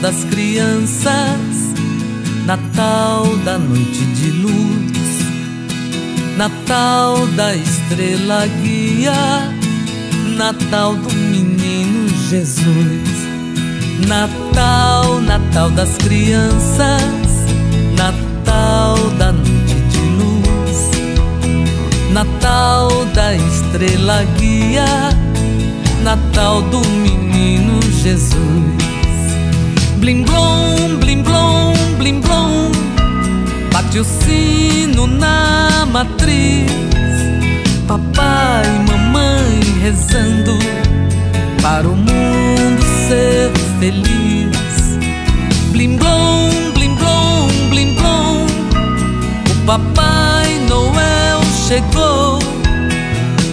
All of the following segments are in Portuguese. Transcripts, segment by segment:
das crianças, Natal da noite de luz, Natal da estrela guia, Natal do menino Jesus. Natal, Natal das crianças, Natal da noite de luz, Natal da estrela guia, Natal do menino Jesus. Blim blom, blim blom, blim blom, bate o sino na matriz, papai e mamãe rezando para o mundo ser feliz. Blim blom, blim blom, blim blom, o papai Noel chegou,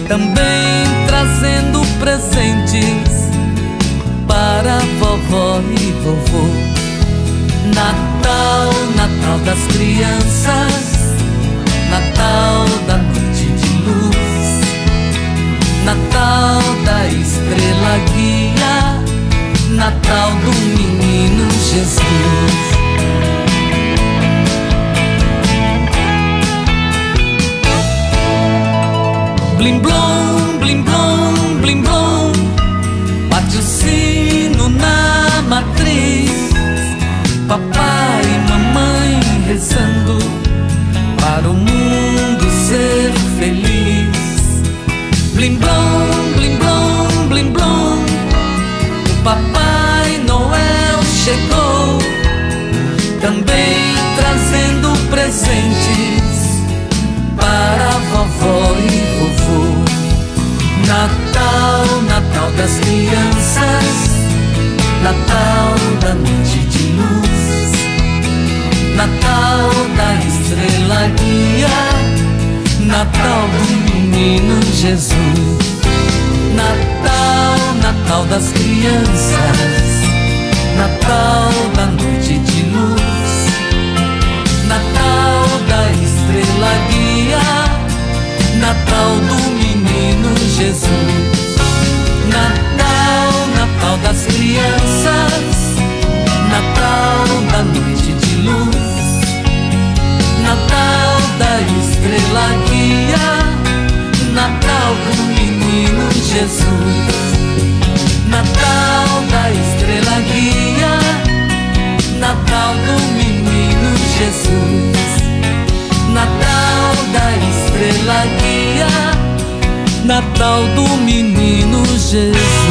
também trazendo presentes para vovó. e vovô. Natal, Natal das crianças, Natal da noite de luz, Natal da estrela guia, Natal do menino Jesus. Blim blom, blim blom, blim blom, o mundo ser feliz. Blim blom, blim blom, blim blom, o papai Noel chegou, também trazendo presentes para vovó e vovô. Natal, Natal das crianças, Natal da noite Natal do menino Jesus. Natal, Natal das crianças, do menino Jesus. Natal da estrela guia, Natal do menino Jesus. Natal da estrela guia, Natal do menino Jesus.